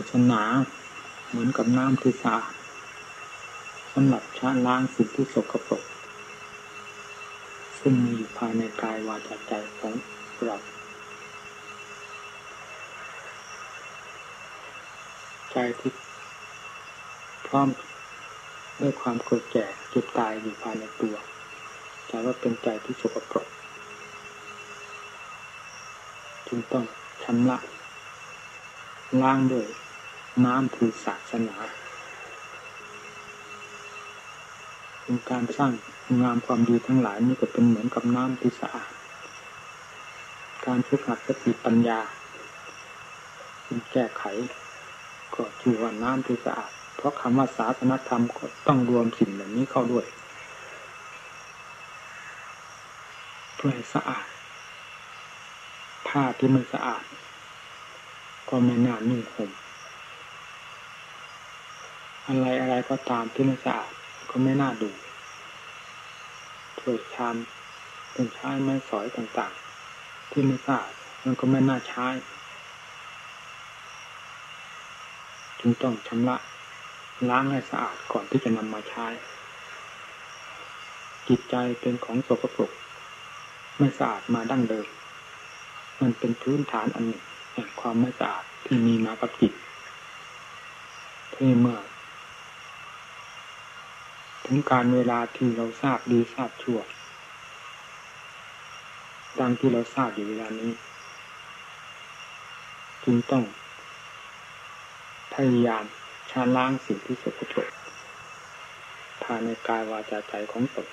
าสนาเหมือนกับน้ำที่สะอาดสำหรับชะล้างสิ่งที่สกปรกซึ่งมีอยู่ภายในกายวาจาใจของเราใจที่พร้อมด้วยความเกิดแก่เจ็บตายอยู่ภายในตัวแต่ว่าเป็นใจที่สกปรกจึงต้องชำระล้างด้วย น้ำคือศาสนาเป็นการสร้างงามความดีทั้งหลายนี่ก็เป็นเหมือนกับน้ำที่สะอาด การฝึกหัดสติปัญญาเป็นแก้ไข ก็ชื่อว่าน้ำที่สะอาด เพราะคำว่าศาสนธรรมก็ต้องรวมสิ่งเหล่านี้เข้าด้วยเพื่อให้สะอาดผ้าที่ไม่สะอาด ก็ไม่น่านุ่งห่ม อะไรอะไรก็ตามที่ไม่สะอาดก็ไม่น่าดูถ้วยชามเป็นใช้ไม้สอยต่างๆ ที่ไม่สะอาดมันก็ไม่น่าใช้จึงต้องชำระล้างให้สะอาดก่อนที่จะนำมาใช้ จิตใจเป็นของสกปรกไม่สะอาดมาดั้งเดิม มันเป็นพื้นฐานอันหนึ่งแห่งความไม่สะอาดที่มีมากับจิตที่เมื่อ ถึงการเวลาที่เราทราบดีทราบชั่ว ดังที่เราทราบอยู่เวลานี้จึงต้อง พยายามชาล้างสิ่งที่สกปรกภายในกายวาจาใจของตน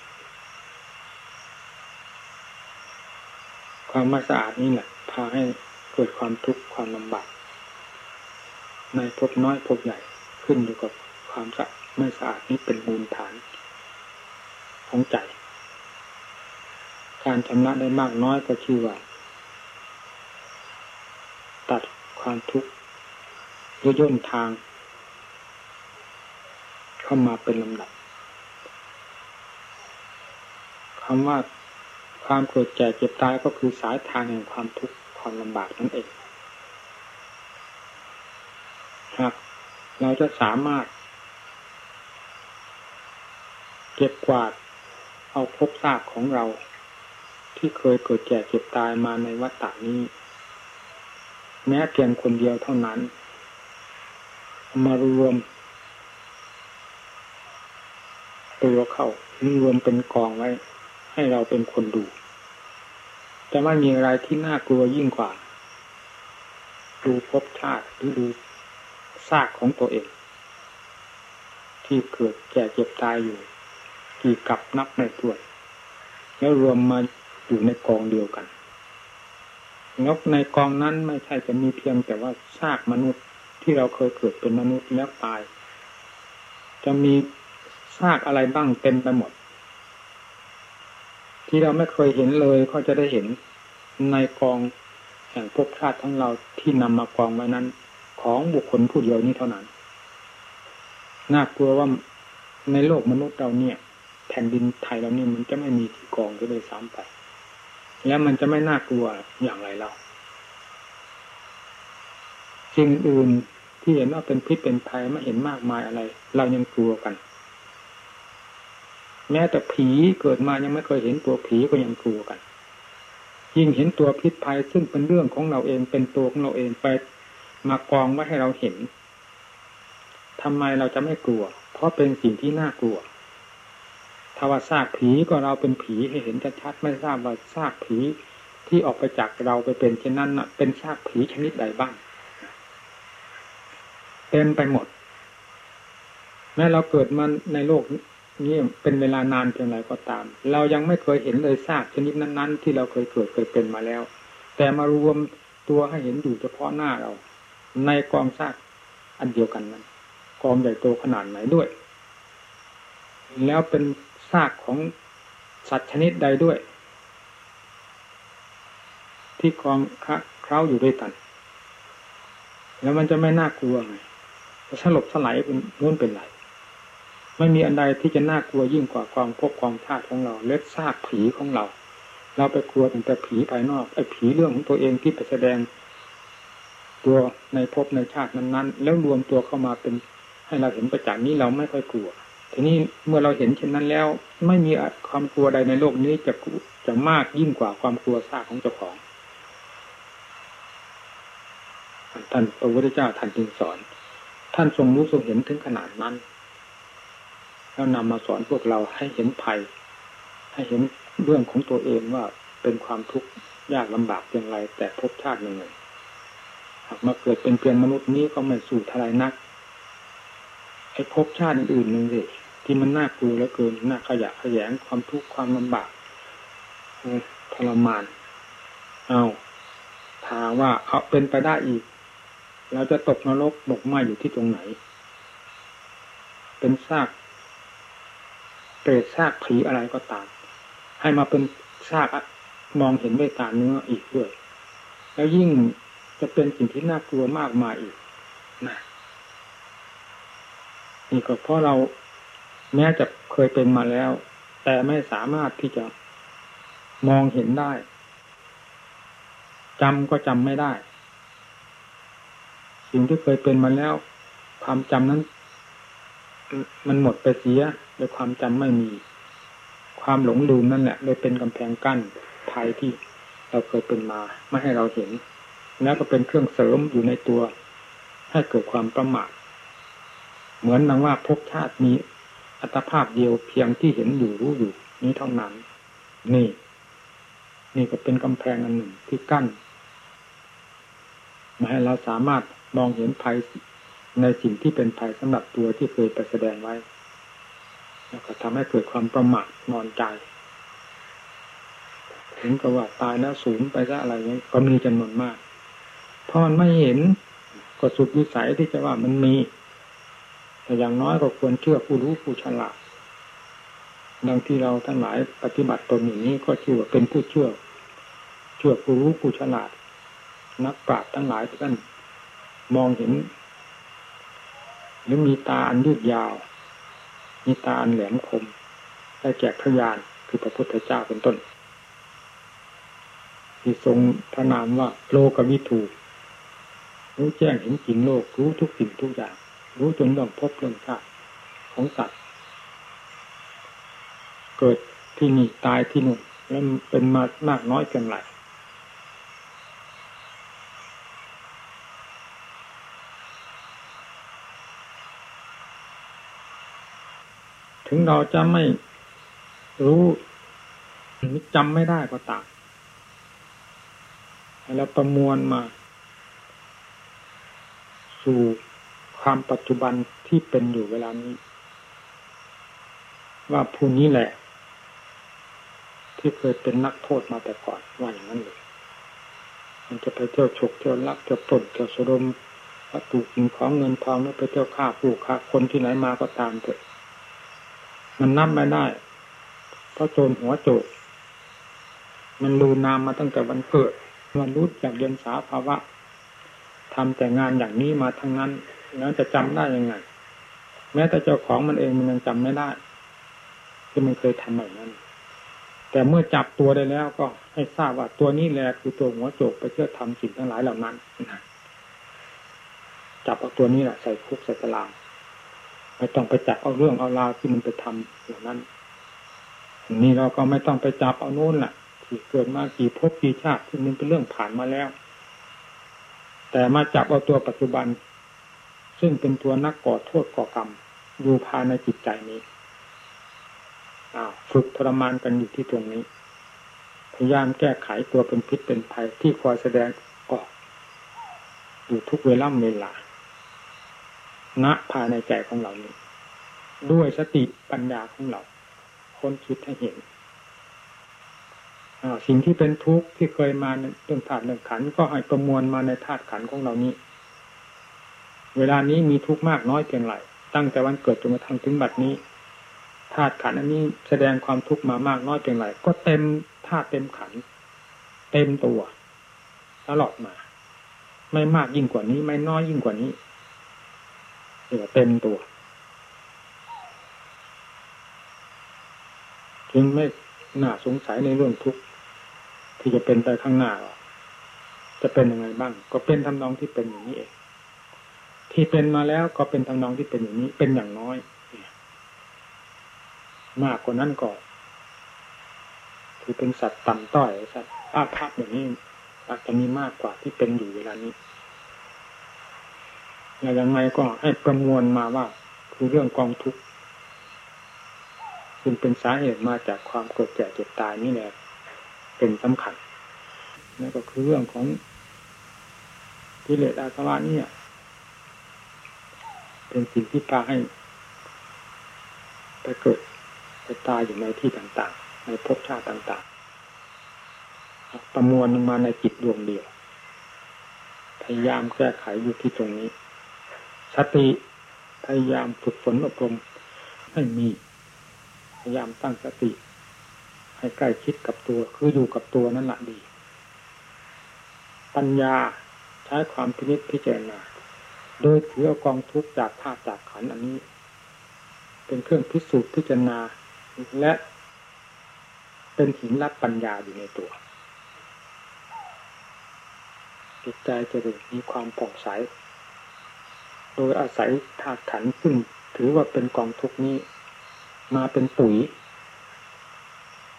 ความไม่สะอาดนี่แหละพาให้เกิดความทุกข์ความลำบากในพบน้อยพบใหญ่ขึ้นอยู่กับความสะไม่สะอาดนี้เป็นมูลฐาน ของใจ การชำระได้มากน้อยก็ชื่อว่า ตัดความทุกข์ย่นทาง เข้ามาเป็นลำดับคำว่าความเกิดแก่เจ็บตายก็คือสายทางแห่งความทุกข์ความลำบากนั่นเองหากเราจะสามารถ เก็บกวาด เอาพบซากของเรา ที่เคยเกิดแก่เจ็บตายมาในวัฏฏานี้ แม้เพียงคนเดียวเท่านั้น มารวมตัวเข้ารวมเป็นกองไว้ ให้เราเป็นคนดูจะไม่มีอะไรที่น่ากลัวยิ่งกว่า ดูพบชาติหรือดูซากของตัวเอง ที่เกิดแก่เจ็บตายอยู่ กี่กับนับในตัวแล้วรวมมาอยู่ในกองเดียวกันนกในกองนั้นไม่ใช่จะมีเพียงแต่ว่าซากมนุษย์ที่เราเคยเกิดเป็นมนุษย์แล้วตาย จะมีซากอะไรบ้างเต็มไปหมด ที่เราไม่เคยเห็นเลยก็จะได้เห็นในกองแห่งภพชาติทั้งเราที่นำมากองไว้นั้น ของบุคคลผู้เดียวนี้เท่านั้นน่ากลัวว่าในโลกมนุษย์เราเนี่ย แผ่นดินไทยเรานี่มันจะไม่มีที่กองก็เลยซ้ำไป แล้วมันจะไม่น่ากลัวอย่างไรเราสิ่งอื่นที่เห็นว่าเป็นพิษเป็นภัยไม่เห็นมากมายอะไร เรายังกลัวกัน แม้แต่ผีเกิดมายังไม่เคยเห็นตัวผีก็ยังกลัวกัน ยิ่งเห็นตัวพิษภัยซึ่งเป็นเรื่องของเราเองเป็นตัวของเราเองไปมากองไว้ให้เราเห็นทำไมเราจะไม่กลัว เพราะเป็นสิ่งที่น่ากลัว ถ้าว่าซากผีก็เราเป็นผีให้เห็นชัดๆไม่ทราบว่าซากผีที่ออกไปจากเราไปเป็นเช่นนั้นเป็นซากผีชนิดใดบ้างเต็มไปหมด แม้เราเกิดมาในโลกนี้เป็นเวลานานเพียงไรก็ตาม เรายังไม่เคยเห็นเลยซากชนิดนั้น ๆ ที่เราเคยเกิดเคยเป็นมาแล้ว แต่มารวมตัวให้เห็นอยู่เฉพาะหน้าเรา ในกองซากอันเดียวกันนั้นกองใหญ่โตขนาดไหนด้วย แล้วเป็น ซากของสัตว์ชนิดใดด้วย ที่กองเคล้าอยู่ด้วยกัน แล้วมันจะไม่น่ากลัวไงสลบสลายเป็นนู้นเป็นไรไม่มีอันใดที่จะน่ากลัวยิ่งกว่าความพบความชาติของเรา เล็ดซากผีของเรา เราไปกลัวแต่ผีภายนอกไอ้ผีเรื่องของตัวเองที่ไปแสดงตตัวในภพในชาตินั้นๆ แล้วรวมตัวเข้ามาเป็นให้เราเห็นประจักษ์นี้เราไม่ค่อยกลัว ทีนี้เมื่อเราเห็นเช่นนั้นแล้ว ไม่มีความกลัวใดในโลกนี้จะจะมากยิ่งกว่าความกลัวซากของเจ้าของท่านพระพุทธเจ้าท่านจึงสอน ท่านทรงรู้ทรงเห็นถึงขนาดนั้น แล้วนำมาสอนพวกเราให้เห็นภัย ให้เห็นเรื่องของตัวเองว่าเป็นความทุกข์ยากลำบากอย่างไรแต่พบชาติหนึ่งหากมาเกิดเป็นเพียงมนุษย์นี้ก็ไม่สู่ทลายนัก ไอ้พบชาติอื่นหนึ่งสิที่มันน่ากลัวแล้วเกินน่าขยะขยงความทุกข์ความลำบากทรมาน เอาถามว่าเอาเป็นไปได้อีก เราจะตกนรกบกไหมอยู่ที่ตรงไหน เป็นซากเปรตซากผีอะไรก็ตาม ให้มาเป็นซากมองเห็นด้วยตาเนื้ออีกด้วย แล้วยิ่งจะเป็นสิ่งที่น่ากลัวมากมายอีกนะ นี่ก็เพราะเราแม้จะเคยเป็นมาแล้ว แต่ไม่สามารถที่จะมองเห็นได้จำก็จำไม่ได้ สิ่งที่เคยเป็นมาแล้ว ความจำนั้น มันหมดไปเสียโดยความจำไม่มี ความหลงลืมนั่นแหละเลยเป็นกำแพงกั้นภัยที่เราเคยเป็นมา ไม่ให้เราเห็น แล้วก็เป็นเครื่องเสริมอยู่ในตัว ให้เกิดความประมาท เหมือนนังว่าภพชาติมีอัตภาพเดียวเพียงที่เห็นอยู่รู้อยู่ นี้เท่านั้น นี่ นี่ก็เป็นกำแพงอันหนึ่งที่กั้นมาให้เราสามารถมองเห็นภัยในสิ่งที่เป็นภัยสำหรับตัวที่เคยไปแสดงไว้ แล้วก็ทำให้เกิดความประมาทนอนใจ ถึงกับว่าตายแล้วสูญไปซะอะไรนี้ก็มีจำนวนมากเพราะมันไม่เห็นก็สุดวิสัยที่จะว่ามันมี แต่อย่างน้อยก็ควรเชื่อผู้รู้ผู้ฉลาดดังที่เราทั้งหลายปฏิบัติตนอย่างนี้ก็ชื่อว่าเป็นผู้เชื่อ เชื่อผู้รู้ผู้ฉลาด นักปราชญ์ทั้งหลายท่านมองเห็น หรือมีตาอันยืดยาว มีตาอันแหลมคม ได้แจกพยานคือพระพุทธเจ้าเป็นต้น ที่ทรงพระนามว่าโลกวิถูรู้แจ้งเห็นจริงโลกรู้ทุกสิ่งทุกอย่าง รู้จนเรื่องพบเรื่องชาติของสัตว์ เกิดที่นี่ตายที่นู่นแล้วเป็นมามากน้อยเพียงไรถึงเราจะไม่รู้หรือจำไม่ได้ก็ตามแล้วประมวลมา สู่ ความปัจจุบันที่เป็นอยู่เวลานี้ ว่าผู้นี้แหละ ที่เคยเป็นนักโทษมาแต่ก่อนว่าอย่างนั้นเลยมันจะไปเที่ยวฉกเที่ยวลักเที่ยวปล้นเที่ยวสดมวัตถุสิ่งของเงินทองแล้วไปเที่ยวฆ่าผู้ฆ่าคนที่ไหนมาก็ตามเถอะมันนับไม่ได้ เพราะโจรหัวโจกมันลูนามมาตั้งแต่วันเกิด มันรู้จากเรียนสาภาวะทำแต่งานอย่างนี้มาทั้งนั้น แล้วจะจำได้ยังไง แม้แต่เจ้าของมันเองมันยังจำไม่ได้ที่มันเคยทำแบบนั้น แต่เมื่อจับตัวได้แล้วก็ให้ทราบว่าตัวนี้แหละคือตัวหัวโจกไปเชื่อทำสิ่งทั้งหลายเหล่านั้นจับเอาตัวนี้แหละใส่คุกใส่ตารางไม่ต้องไปจับเอาเรื่องเอาราวที่มันไปทำอย่านั้นนี่เราก็ไม่ต้องไปจับเอาโน้นแหละที่เกิดมากี่ภพกี่ชาติที่มันเป็นเรื่องผ่านมาแล้ว แต่มาจับเอาตัวปัจจุบัน ซึ่งเป็นตัวนักก่อโทษก่อกรรมอยู่ภายในจิตใจนี้ฝึกทรมานกันอยู่ที่ตรงนี้ พยายามแก้ไขตัวเป็นพิษเป็นภัยที่คอยแสดงออก อยู่ทุกเวล่ำเวลาณภายในใจของเรานี้ ด้วยสติปัญญาของเราค้นคิดให้เห็นสิ่งที่เป็นทุกข์ที่เคยมาในเรื่องธาตุเรื่องขันก็ให้ประมวลมาในธาตุขันของเรานี้ เวลานี้มีทุกข์มากน้อยเพียงไรตั้งแต่วันเกิดจนมาทำถึงบัดนี้ธาตุขันอันนี้แสดงความทุกข์มามากน้อยเพียงไรก็เต็มธาตุเต็มขัน เต็มตัวตลอดมา ไม่มากยิ่งกว่านี้ ไม่น้อยยิ่งกว่านี้เรียกว่าเต็มตัวจึงไม่น่าสงสัยในเรื่องทุกข์ที่จะเป็นไปข้างหน้าจะเป็นยังไงบ้าง ก็เป็นทำนองที่เป็นอย่างนี้เอง ที่เป็นมาแล้วก็เป็นทำนองที่เป็นอย่างนี้เป็นอย่างน้อย มากกว่านั้นก็คือเป็นสัตว์ต่ำต้อยสัตว์อาภัพอย่างนี้อาจจะมีมากกว่าที่เป็นอยู่เวลานี้อย่างไรก็ให้ประมวลมาว่า คือเรื่องกองทุกข์ซึ่งเป็นสาเหตุมาจากความเกิดแก่เจ็บตายนี่แหละเป็นสำคัญนั่นก็คือเรื่องของกิเลสอาสวะนี่ย เป็นสิ่งที่พาให้ไปเกิดไปตายอยู่ในที่ต่างๆ ในภพชาติต่างๆ ประมวลมาในจิตดวงเดียว พยายามแก้ไขอยู่ที่ตรงนี้ สติพยายามฝึกฝนอบรมให้มี พยายามตั้งสติ ให้ใกล้ชิดกับตัวคืออยู่กับตัวนั่นแหละดี ปัญญาใช้ความพินิจพิจารณา โดยถือกองทุกจากธาตุจากขันอันนี้ เป็นเครื่องพิสูจน์พิจารณาและเป็นหินรับปัญญาอยู่ในตัว จิตใจจะมีความผ่องใส โดยอาศัยธาตุขันซึ่งถือว่าเป็นกองทุกนี้ มาเป็นปุ๋ย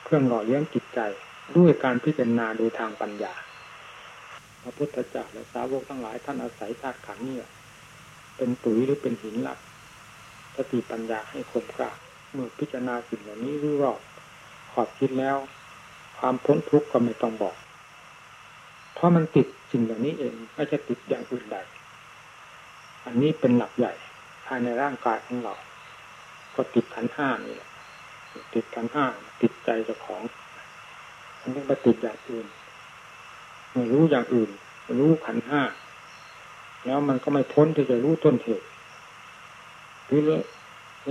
เครื่องหล่อเลี้ยงจิตใจด้วยการพิจารณาโดยทางปัญญา พระพุทธเจ้าและสาวกทั้งหลายท่านอาศัยธาตุขันนี้ เป็นปุ๋ยหรือเป็นหินหลักสติปัญญาให้คมกล้าเมื่อพิจารณาสิ่งเหล่านี้รู้รอบขอบคิดแล้ว ความพ้นทุกข์ก็ไม่ต้องบอก เพราะมันติดสิ่งเหล่านี้เองไม่จะติดอย่างอื่นใดอันนี้เป็นหลักใหญ่ภายในร่างกายของเรา ก็ติดขันห้านี่แหละติดขันห้าติดใจเจ้าของมันต้องไปติดอย่างอื่นไม่รู้อย่างอื่น รู้ขันห้า แล้วมันก็ไม่พ้นที่จะรู้ต้นเหตุหรือ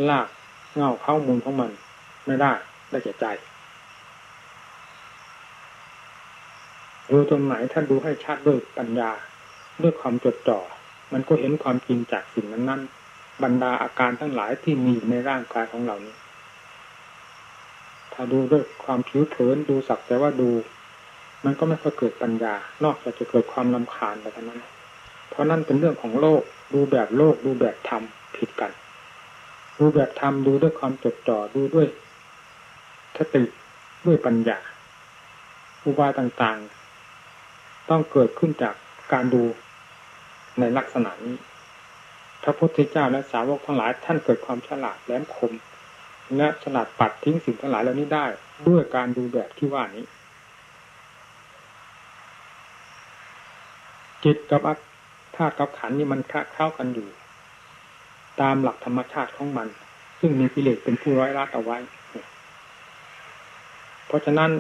ลากเงาเข้ามูลของมันไม่ได้ได้แก่ใจดูตรงไหนท่านดูให้ชัดด้วยปัญญาด้วยความจดจ่อ มันก็เห็นความจริงจากสิ่งนั้นนั้นบรรดาอาการทั้งหลายที่มีในร่างกายของเรานี้ ถ้าดูด้วยความผิวเผินดูสักแต่ว่าดู มันก็ไม่ค่อยเกิดปัญญานอกจากจะเกิดความลำคาญไปเท่านั้น ราะนั่นเป็นเรื่องของโลก ดูแบบโลก ดูแบบธรรมผิดกัน ดูแบบธรรมดูด้วยความจดจ่อดูด้วยสติด้วยปัญญาอุบายต่างๆ ต้องเกิดขึ้นจากการดูในลักษณะนี้พระพุทธเจ้าและสาวกทั้งหลายท่านเกิดความฉลาดแหลมคม และฉลาดปัดทิ้งสิ่งทั้งหลายเหล่านี้ได้ ด้วยการดูแบบที่ว่านี้ จิตกับ ธาตุกับขันนี่มันคเข้ากันอยู่ ตามหลักธรรมชาติของมัน ซึ่งมีกิเลสเป็นผู้ร้อยรัดเอาไว้ เพราะฉะนั้น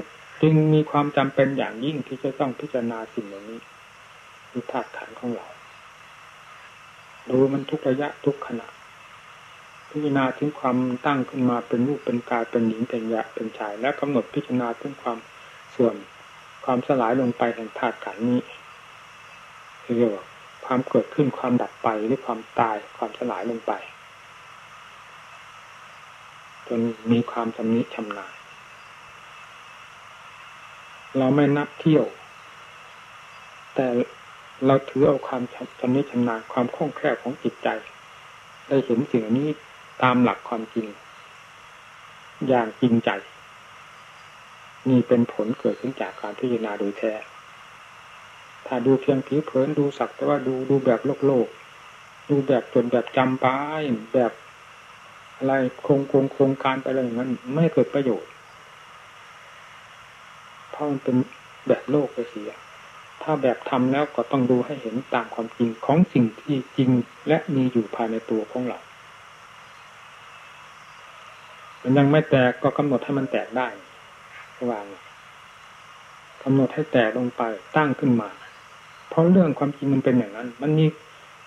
จึงมีความจำเป็นอย่างยิ่งที่จะต้องพิจารณาสิ่งเหล่านี้คือธาตุขันของเราดูมันทุกระยะทุกขณะ พิจารณาถึงความตั้งขึ้นมาเป็นรูปเป็นกายเป็นหญิงเป็นยะเป็นชาย และกำหนดพิจารณาถึงความส่วนความสลายลงไปแห่งธาตุขันนี้เรียกว่า ความเกิดขึ้นความดับไปหรือความตายความสลายลงไป จนมีความชำนิชำนาญเราไม่นับเที่ยว แต่เราถือเอาความชำนิชำนาญความคล่องแคล่วของจิตใจ ได้เห็นสิ่งนี้ตามหลักความจริง อย่างจริงใจ นี่เป็นผลเกิดขึ้นจากการพิจารณาโดยแท้ ถ้าดูเพียงผิวเผินดูสักแต่ว่าดูดูแบบโลกโลก ดูแบบจนแบบจำป้ายแบบอะไรโครงโครงโครงการไปอะไรอย่างนั้นไม่เกิดประโยชน์เพราะมันเป็นแบบโลกไปเสีย ถ้าแบบทำแล้วก็ต้องดูให้เห็นตามความจริงของสิ่งที่จริงและมีอยู่ภายในตัวของเรามันยังไม่แตกก็กำหนดให้มันแตกได้วางกำหนดให้แตกลงไปตั้งขึ้นมา ราะเรื่องความจริงมันเป็นอย่างนั้น มันมี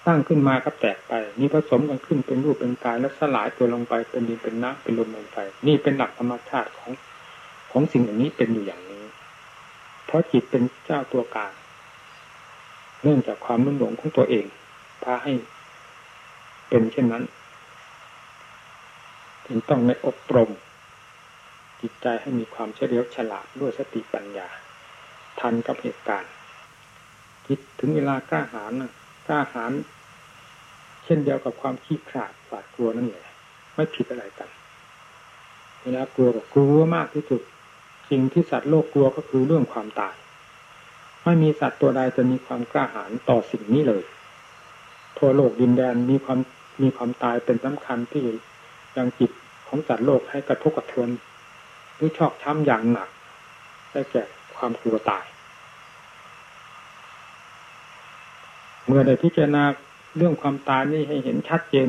ตั้างขึ้นมาก็แตกไป มีผสมกันขึ้นเป็นรูปเป็นกายแล้วสลายตัวลงไปเป็นดินเป็นน้ำเป็นลมลงไปนี่เป็นหลักธรรมชาติของของสิ่งอย่างนี้เป็นอยู่อย่างนี้ เพราะจิตเป็นเจ้าตัวการเนื่องจากความนุ่มหลงของตัวเองพาให้เป็นเช่นนั้นจึงต้องในอบรม จิตใจให้มีความเฉลียวฉลาดด้วยสติปัญญา ทันกับเหตุการณ์ิดถึงเวลากล้าหาญนะกล้าหาญเช่นเดียวกับความขี้ขลาดหวาดกลัวนั่นแหละไม่ผิดอะไรกัน เวลากลัวกับกลัวมากที่สุด สิ่งที่สัตว์โลกกลัวก็คือเรื่องความตาย ไม่มีสัตว์ตัวใดจะมีความกล้าหาญต่อสิ่งนี้เลย ทั่วโลกดินแดนมีความมีความตายเป็นสำคัญที่ยังจิตของสัตว์โลกให้กระทบกระเทือนหรือชอกช้ำอย่างหนักได้แก่ความกลัวตาย เมื่อได้พิจารณาเรื่องความตายนี่ให้เห็นชัดเจน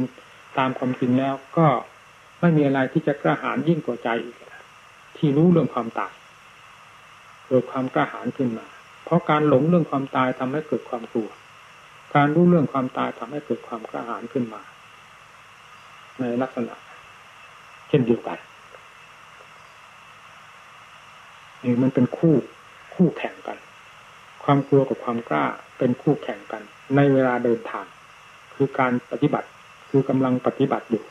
ตามความจริงแล้ว ก็ไม่มีอะไรที่จะกระหายยิ่งกว่าใจอีกที่รู้เรื่องความตายเกิดความกระหายขึ้นมา เพราะการหลงเรื่องความตายทำให้เกิดความกลัว การรู้เรื่องความตายทำให้เกิดความกระหายขึ้นมา ในลักษณะ เช่นเดียวกันนี่มันเป็นคู่คู่แข่งกัน ความกลัวกับความกล้าเป็นคู่แข่งกัน ในเวลาเดินทาง คือการปฏิบัติคือกำลังปฏิบัติอยู่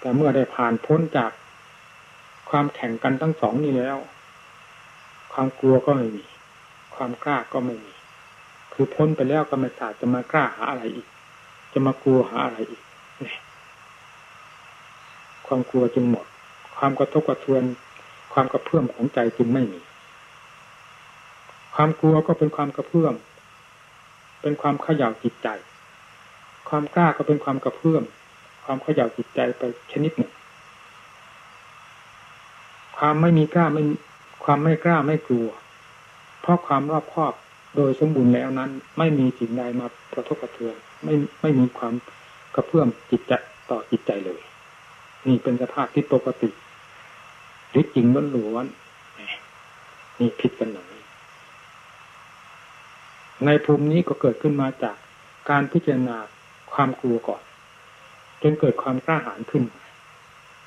แต่เมื่อได้ผ่านพ้นจากความแข่งกันทั้งสองนี้แล้ว ความกลัวก็ไม่มี ความกล้าก็ไม่มี คือพ้นไปแล้วก็ไม่สาจะมากล้าหาอะไรอีก จะมากลัวหาอะไรอีก ความกลัวจึงหมด ความกระทบกระเทือน ความกระเพื่อมของใจจึงไม่มี ความกลัวก็เป็นความกระเพื่อม เป็นความขย่าจิตใจ ความกล้าก็เป็นความกระเพื่อม ความขย่าจิตใจไปชนิดหนึ่ง ความไม่มีกล้าไม่ความไม่กล้าไม่กลัว เพราะความรอบคอบโดยสมบูรณ์แล้วนั้น ไม่มีสิ่งใดมากระทบกระเทือนไม่ไม่มีความกระเพื่อมจิตใจต่อจิตใจเลย นี่เป็นสภาพที่ปกติหรือจริงล้วนๆนี่ผิดกันหน่อย ในภูมินี้ก็เกิดขึ้นมาจากการพิจารณาความกลัวก่อน จนเกิดความกล้าหาญขึ้น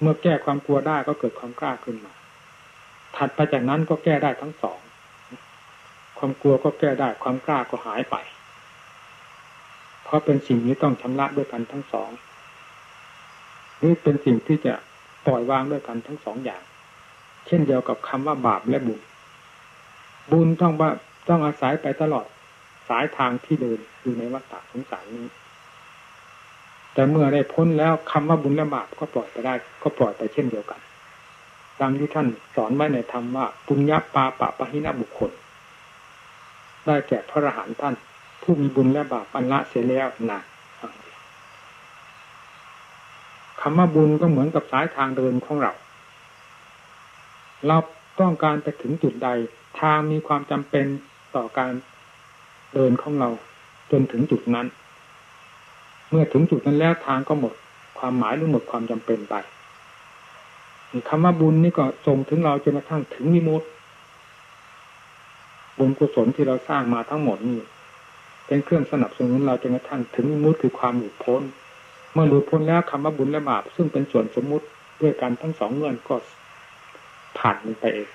เมื่อแก้ความกลัวได้ก็เกิดความกล้าขึ้นมา ถัดไปจากนั้นก็แก้ได้ทั้งสอง ความกลัวก็แก้ได้ความกล้าก็หายไป เพราะเป็นสิ่งนี้ต้องชำระด้วยกันทั้งสองนี่เป็นสิ่งที่จะปล่อยวางด้วยกันทั้งสองอย่าง เช่นเดียวกับคำว่าบาปและบุญ บุญต้องว่าต้องอาศัยไปตลอด สายทางที่เดินอยู่ในวัฏฏะสงสารนี้ แต่เมื่อได้พ้นแล้วคำว่าบุญและบาปก็ปล่อยไปได้ ก็ปล่อยไปเช่นเดียวกัน ดังที่ท่านสอนไว้ในธรรมว่าปุญญาปาปะปะหินะบุคคล ได้แก่พระอรหันต์ท่าน ผู้มีบุญและบาปอันละเสียแล้วนะคำว่าบุญก็เหมือนกับสายทางเดินของเรา เราต้องการไปถึงจุดใดทางมีความจำเป็นต่อการ เดินของเราจนถึงจุดนั้น เมื่อถึงจุดนั้นแล้วทางก็หมด ความหมายหรือหมดความจำเป็นไปคำว่าบุญนี่ก็ส่งถึงเราจนกระทั่งถึงวิมุตติบุญกุศลที่เราสร้างมาทั้งหมดนี่เป็นเครื่องสนับสนุนเราจนกระทั่งถึงวิมุตติคือความหลุดพ้น เมื่อหลุดพ้นแล้วคำว่าบุญและบาปซึ่งเป็นส่วนสมมุติด้วยกันทั้งสองเงื่อนก็ผ่านมันไปเอง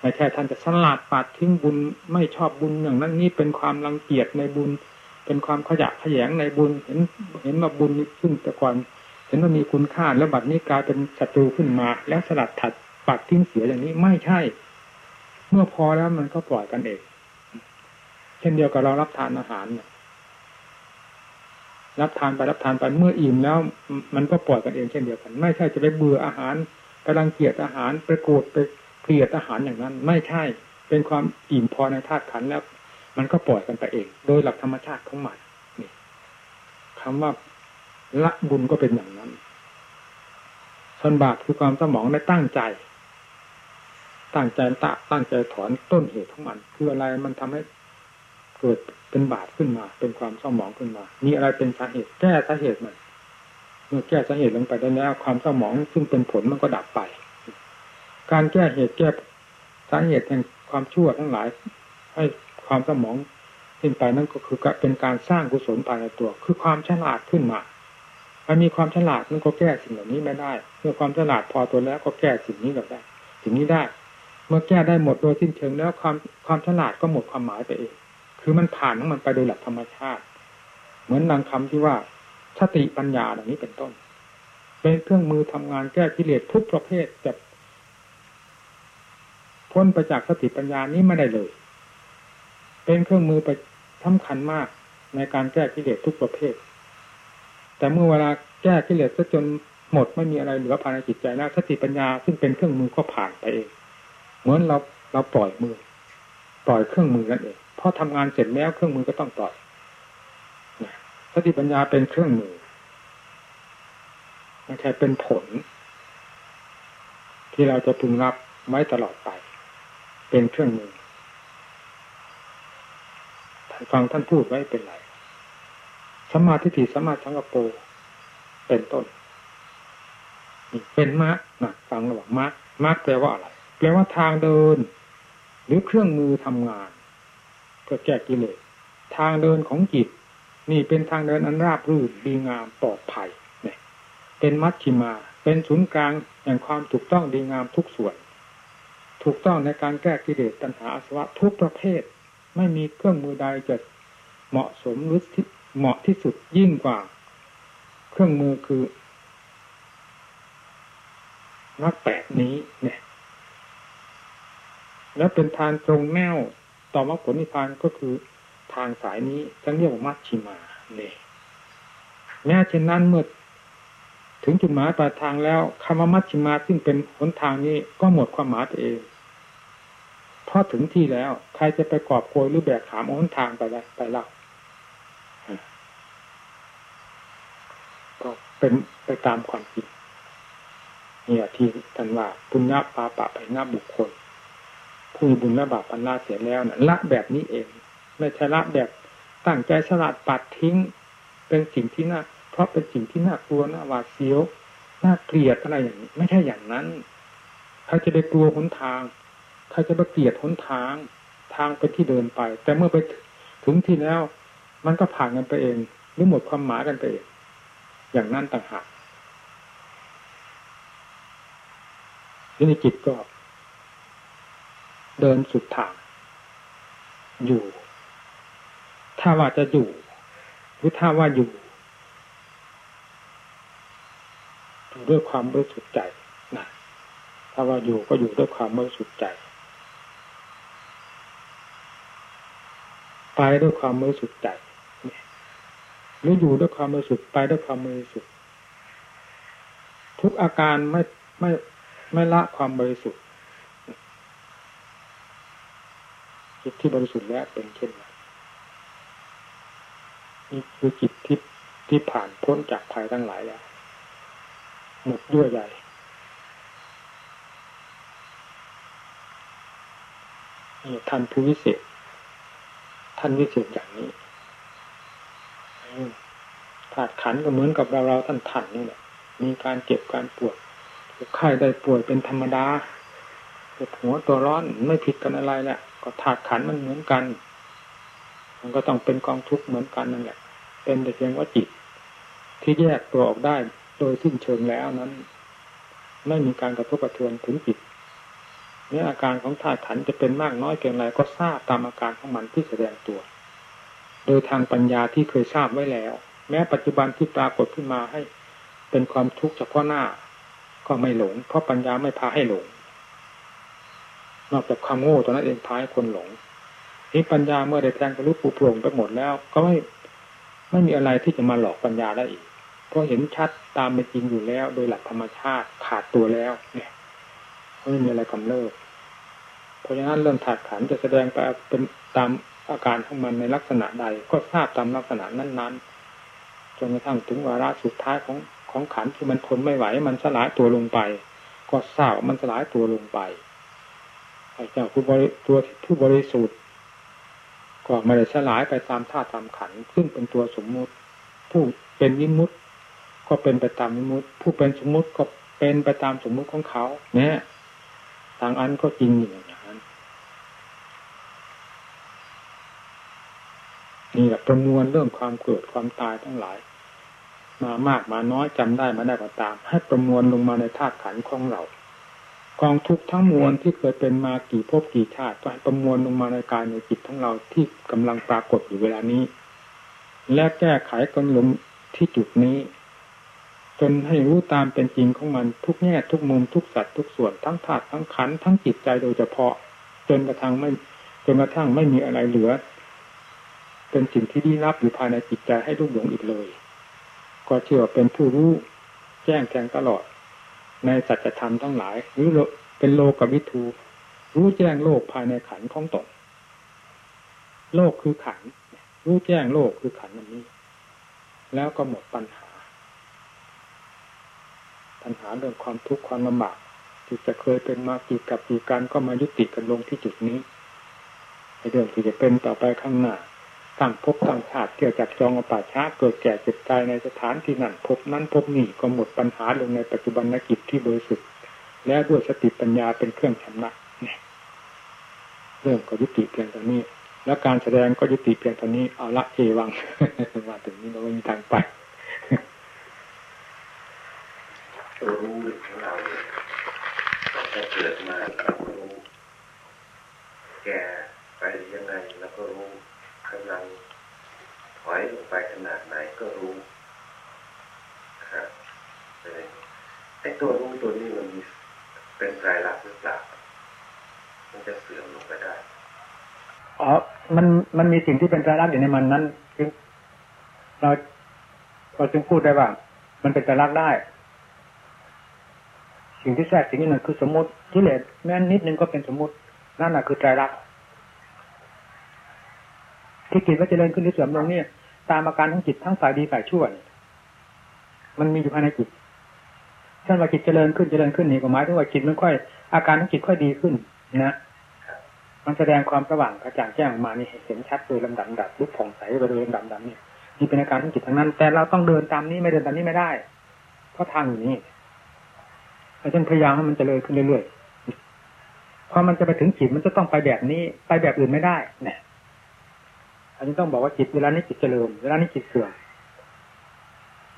ไม่ใช่ท่านจะสลัดปัดทิ้งบุญไม่ชอบบุญอย่างนั้นนี่เป็นความรังเกียจในบุญ เป็นความขยะขยงในบุญเห็นเห็นว่าบุญซึ่งแต่ก่อนเห็นว่ามีคุณค่าแล้วบัดนี้กลายเป็นศัตรูขึ้นมา แล้วสลัดถัดปัดทิ้งเสียอย่างนี้ไม่ใช่ เมื่อพอแล้วมันก็ปล่อยกันเองเช่นเดียวกับเรารับทานอาหารเนี่ยรับทานไปรับทานไปเมื่ออิ่มแล้ว มันก็ปล่อยกันเองเช่นเดียวกัน ไม่ใช่จะไปเบื่ออาหารกำลังเกลียดอาหารไปโกรธไป กลียดอาหารอย่างนั้น ไม่ใช่เป็นความอิ่มพอในธาตุขันแล้ว มันก็ปล่อยกันไปเอง โดยหลักธรรมชาติของมันนี่คำว่าละบุญก็เป็นอย่างนั้นส่วนบาปคือความสมองได้ตั้งใจ ตั้งใจตะตั้งใจถอนต้นเหตุของมัน คืออะไรมันทำให้เกิดเป็นบาปขึ้นมา เป็นความเศร้าหมองขึ้นมามีอะไรเป็นสาเหตุ แก้สาเหตุมัน เมื่อแก้สาเหตุลงไปได้แล้วความเศร้าหมองซึ่งเป็นผลมันก็ดับไป การแก้เหตุแก้สาเหตุแห่งความชั่วทั้งหลาย ให้ความสมองสิ้นไปนั่นก็คือเป็นการสร้างกุศลภายในตัว คือความฉลาดขึ้นมาถ้ามีความฉลาดมันก็แก้สิ่งเหล่านี้ไม่ได้ เมื่อความฉลาดพอตัวแล้วก็แก้สิ่งนี้ก็ได้ สิ่งนี้ได้ เมื่อแก้ได้หมดโดยสิ้นเชิงแล้วความความฉลาดก็หมดความหมายไปเอง คือมันผ่านของมันไปโดยหลักธรรมชาติ เหมือนนางคำที่ว่าสติปัญญาเหล่านี้เป็นต้น เป็นเครื่องมือทำงานแก้กิเลสทุกประเภทจะ พ้นไปจากสติปัญญานี้ไม่ได้เลย เป็นเครื่องมือไปสำคัญมากในการแก้กิเลสทุกประเภท แต่เมื่อเวลาแก้กิเลสซะจนหมดไม่มีอะไรเหลือภายในจิตใจแล้วสติปัญญาซึ่งเป็นเครื่องมือก็ผ่านไปเองเหมือนเราเราปล่อยมือ ปล่อยเครื่องมือนั่นเองพอทำงานเสร็จแล้วเครื่องมือก็ต้องปล่อยสติปัญญาเป็นเครื่องมือไม่ใช่เป็นผล ที่เราจะพึงรับไว้ตลอดไป เป็นเครื่องมือฟังท่านพูดไว้เป็นไรสมาธิถิสมาสังกโปเป็นต้นเป็นมรรคนะฟังระหว่างมรรคมรรคแปลว่าอะไรแปลว่าทางเดิน หรือเครื่องมือทำงานเพื่อแก้กิเลสทางเดินของจิตนี่เป็นทางเดินอันราบรื่นดีงามปลอดภัยเนี่ยเป็นมัชชิมา เป็นศูนย์กลางแห่งความถูกต้องดีงามทุกส่วน ถูกต้องในการแก้กิเลสตัณหาอาสวะทุกประเภท ไม่มีเครื่องมือใดจะเหมาะสมหรือเหมาะที่สุดยิ่งกว่า เครื่องมือคือนักแปดนี้เนี่ย แล้วเป็นทางตรงแนวต่อมาผลนิพพานก็คือทางสายนี้จะเรียกว่ามัชชิมาเนี่ยแม้เช่นนั้นเมื่อถึงจุดหมายปลายทางแล้วคำว่ามัชชิมาซึ่งเป็นหนทางนี้ก็หมดความหมายตัวเอง พราะถึงที่แล้ว ใครจะไปกอบโกยหรือแบกขามหนทางไปได้ไปล้วก็เป็นไปตามความจริงเนี่ยที่ท่านว่าปุญญาปาปะไปหน้าบุคคล ผู้บุญและบาปอันละเสียแล้วนะละแบบนี้เอง ไม่ใช่ละแบบตั้งใจสลัดปัดทิ้ง เป็นสิ่งที่น่าเพราะเป็นสิ่งที่น่ากลัวน่าหวาดเสียวน่าเกลียดอะไรอย่างนี้ ไม่ใช่อย่างนั้นใครจะไปกลัวหนทาง ใครจะไปเกลียดหนทางทางเป็นที่เดินไป แต่เมื่อไปถึงที่แล้ว มันก็ผ่านกันไปเอง หรือหมดความหมายกันไปเองอย่างนั้นต่างหากทีนี้จิตก็เดินสุดทางอยู่ ถ้าว่าจะอยู่ หรือถ้าว่าอยู่อยู่ด้วยความบริสุทธิ์ใจนะถ้าว่าอยู่ก็อยู่ด้วยความบริสุทธิ์ใจ ไปด้วยความบริสุทธิ์ใจหรืออยู่ด้วยความบริสุทธิ์ไปด้วยความบริสุทธิ์ทุกอาการไม่ไม่ไม่ละความบริสุทธิ์จิตที่บริสุทธิ์แล้วเป็นเช่นไรนี่คือจิตที่ที่ผ่านพ้นจากภัยทั้งหลายแล้วหมดด้วยใหญ่ท่านผู้วิเศษ ท่านวิเศษอย่างนี้ถาดขันก็เหมือนกับเราเราท่านท่านนี่แหละมีการเจ็บการปวดไข้ได้ป่วยเป็นธรรมดาปวดหัวตัวร้อนไม่ผิดกันอะไรแหละก็ถาดขันมันเหมือนกัน มันก็ต้องเป็นกองทุกข์เหมือนกันนั่นแหละ เป็นแต่เพียงว่าจิต ที่แยกตัวออกได้โดยสิ้นเชิงแล้วนั้น ไม่มีการกระทบกระเทือนถึงจิต นี่อาการของธาตุขันจะเป็นมากน้อยเพียงไรก็ทราบตามอาการของมันที่แสดงตัว โดยทางปัญญาที่เคยทราบไว้แล้ว แม้ปัจจุบันที่ปรากฏขึ้นมาให้ เป็นความทุกข์เฉพาะหน้า ก็ไม่หลง เพราะปัญญาไม่พาให้หลง นอกจากความโง่ตอนนั้นเองพาให้คนหลงนี่ปัญญาเมื่อได้แทงทะลุปูโปร่งไปหมดแล้ว ก็ไม่ไม่มีอะไรที่จะมาหลอกปัญญาได้อีกเพราะเห็นชัดตามเป็นจริงอยู่แล้ว โดยหลักธรรมชาติขาดตัวแล้ว เนี่ยไม่มีอะไรกำเริบ ราะฉะนั้นเรื่องถาดขันจะแสดงไปเป็นตามอาการของมันในลักษณะใด ก็ทราบตามลักษณะนั้นๆจนกระทั่งถึงวาระสุดท้ายของของขันที่มันทนไม่ไหว มันสลายตัวลงไป ก็ทราบมันสลายตัวลงไปไอ้เจ้าผู้บริตัวผู้บริสุทธิ์ก็ไม่ได้สลายไปตามธาตุตามขันซึ่งเป็นตัวสมมุติ ผู้เป็นวิมุตก็เป็นไปตามวิมุตผู้เป็นสมมุติก็เป็นไปตามสมมุติของเขาเนี่ยทางอันก็จริงอย่าง นี่แหละประมวลเรื่องความเกิดความตายทั้งหลาย มามากมาน้อยจำได้มาได้ก็ตาม ให้ประมวลลงมาในธาตุขันของเรา กองทุกทั้งมวลที่เคยเป็นมากี่ภพกี่ชาติก็ให้ประมวลลงมาในกายในจิตทั้งเราที่กำลังปรากฏอยู่เวลานี้ และแก้ไขกันลงที่จุดนี้จนให้รู้ตามเป็นจริงของมันทุกแง่ทุกมุมทุกสัตว์ทุกส่วนทั้งธาตุทั้งขันทั้งจิตใจโดยเฉพาะ จนกระทั่งไม่จนกระทั่งไม่มีอะไรเหลือ เป็นสิ่งที่ลี้ลับอยู่ภายในจิตใจให้ลูกหลงอีกเลย ก็เชื่อเป็นผู้รู้แจ้งแทงตลอด ในสัจธรรมทั้งหลาย หรือเป็นโลกวิทูรู้แจ้งโลกภายในขันของตนโลกคือขันรู้แจ้งโลกคือขันอันนี้ แล้วก็หมดปัญหา ปัญหาเรื่องความทุกข์ความลำบากที่จะเคยเป็นมากีดกับกีการก็มายุติกันลงที่จุดนี้ในเรื่องที่จะเป็นต่อไปข้างหน้า ตั้งพบตั้งชาติเกี่ยวจับจองอป่าช้าเกิดแก่เจ็บตายในสถานที่นั้นพบนั้นพบนี่ก็หมดปัญหาลงในปัจจุบันนกิจที่บริสุทธิ์และด้วยสติปัญญาเป็นเครื่องชำระเรื่องก็ยุติเพียงเท่านี้ แล้วการแสดงก็ยุติเพียงเท่านี้เอาละเอวังมาถึงนี้เราไม่มีทางไปรู้ของเราถ้าเกิดมาเราก็รู้ แก่ไปยังไงแล้วก็รู้กำลังถอยลงไปขนาดไหนก็รู้ครับไอ้ตัวรู้ตัวนี้มันมีเป็นไตรลักษณ์หรือเปล่ามันจะเสื่อมลงไปได้อ๋อมันมันมีสิ่งที่เป็นไตรลักษณ์อยู่ในมันนั้นจึงเราเราจึงพูดได้ว่า มันเป็นไตรลักษณ์ได้ สิ่งที่แทรกสิ่งนี้นั่นคือสมมติกิเลสแม้นนิดนึงก็เป็นสมมตินั่นแหะคือไตรลักษณ์ที่จิตว่าเจริญขึ้นหรือเสื่อมลงเนี่ย ตามอาการของจิตทั้งฝ่ายดีฝ่ายชั่วมันมีอยู่ภายในจิตท่านว่าจิตเจริญขึ้นเจริญขึ้นนี่ก็หมายถึงว่าจิตมันค่อย อาการของจิตค่อยดีขึ้นนะมันแสดงความสว่างกระจ่างแจ้งออกมานี่เห็นชัดโดยลำดับดับลุกผ่องใสไปโดยลำดับดับนี่นี่เป็นอาการของจิตทั้งนั้น แต่เราต้องเดินตามนี้ไม่เดินตามนี้ไม่ได้ เพราะทางอยู่นี่เราต้องพยายามให้มันเจริญขึ้นเรื่อยๆพอมันจะไปถึงจิตมันจะต้องไปแบบนี้ ไปแบบอื่นไม่ได้เนี่ย อันนี้ต้องบอกว่าจิตเวลานี้จิตเจริญเวลานี้จิตเสื่อม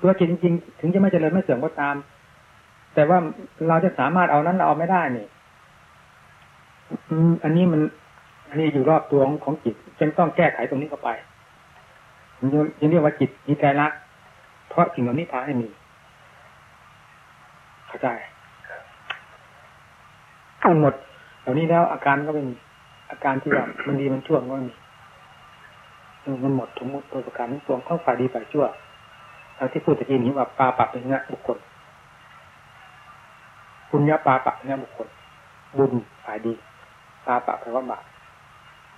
ตัวจิตจริงๆถึงจะไม่เจริญไม่เสื่อมก็ตาม แต่ว่าเราจะสามารถเอานั้นเราเอาไม่ได้นี่อันนี้มัน อันนี้อยู่รอบตัวของของจิตจึงต้องแก้ไขตรงนี้เข้าไปยังเรียกว่าจิตมีใจรักเพราะสิ่งเหล่านี้พาให้มี เข้าใจทั้งหมดเหล่านี้แล้วอาการก็เป็นอาการที่แบบมันดีมันชั่วก็มี มันหมดทั้งหมดตัวประการทั้งปวงทั้งฝ่ายดีฝ่ายชั่วทาที่พูดตะกี้นี้ว่าปาปักเป็นเงบุคคลบุญญาปาปักเงบุคคลบุญฝ่ายดีปาปักแปลว่าบาป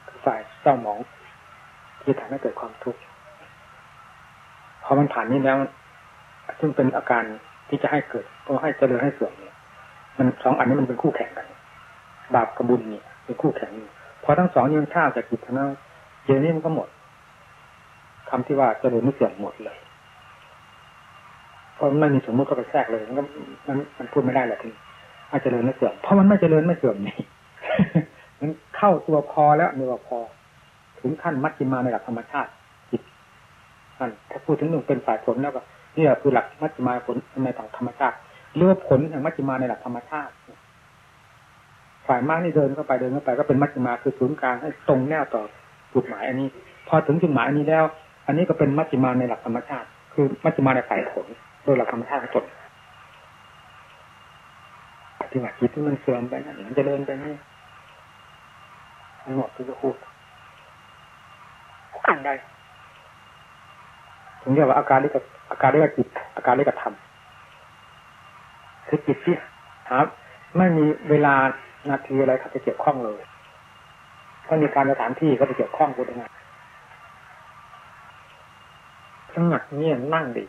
คือฝ่ายเศร้าหมองที่ทำให้เกิดความทุกข์พอมันผ่านนี้แล้วซึ่งเป็นอาการที่จะให้เกิดก็ให้เจริญให้เสื่อมเนี่ย มันสองอันนี้มันเป็นคู่แข่งกัน บาปกับบุญเนี่ยเป็นคู่แข่งพอทั้งสองยืนข้าวจากจิตทั้งนั้นเดี๋ยวนี้มันก็หมด คำที่ว่าเจริญไม่เสื่อมหมดเลยเพราะมันไม่มีสมมติก็ไปแทรกเลยมันก็มันมันพูดไม่ได้แหละทีอาจเจริญไม่เสื่อมเพราะมันไม่เจริญไม่เสื่อมนี่มันเข้าตัวพอแล้วนี่ว่าพอ ถึงขั้นมัชฌิมาในหลักธรรมชาติจิตนั่นถ้าพูดถึงหนึ่งเป็นฝ่ายผลแล้วก็นี่คือหลักมัชฌิมาผลในทางธรรมชาติเรียกว่าผลแห่งมัชฌิมาในหลักธรรมชาติฝ่ายมากนี่เดินเข้าไปเดินเข้าไปก็เป็นมัชฌิมาคือศูนย์กลางให้ตรงแนวต่อจุดหมายอันนี้ พอถึงจุดหมายอันนี้แล้ว อันนี้ก็เป็นมัจจิมาในหลักธรรมชาติ คือมัจจิมาในฝ่ายผลโดยหลักธรรมชาติทั้งหมดที่ว่าจิตมันเสื่อมไปนั่นมันจะเดินไปนี่ทั้งหมดที่จะพูดอ่านได้ถึงเรียกว่าอาการเรียกอาการเรียกจิต อาการเรียกธรรมคือจิตที่ครับไม่มีเวลานาทีอะไรเขาจะเกี่ยวข้องเลยถ้ามีการสถานที่ก็จะเกี่ยวข้องกันยังไง สงัดเงียบนั่งดี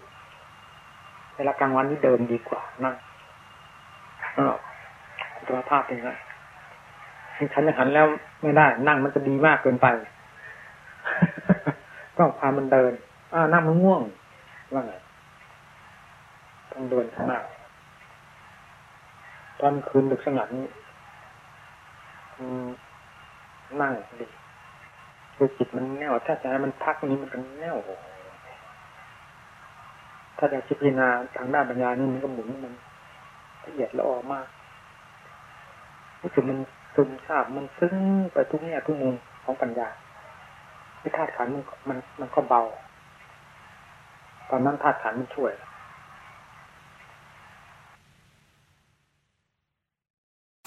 เวลากลางวันนี่เดินดีกว่านั่งตัวภาพเป็นไงฉันจะหันแล้วไม่ได้ นั่งมันจะดีมากเกินไปต้องพามันเดินอ่านั่งมันง่วงว่าไงต้องเดินข้างหน้าตอนคืนดึกสงัดนี้นั่งดีคือจิตมันแน่วถ้าจะให้มันพักนี้มันก็แน่ว ถ้าเราพิจารณาทางด้านปัญญานี่มันก็หมุนมันละเอียดละออมากรู้สึกมันซึมซาบมันซึ้งไปทุกแง่ทุกมุมของปัญญาที่ธาตุขันมันมันมันก็เบา ตอนนั้นธาตุขันมันช่วย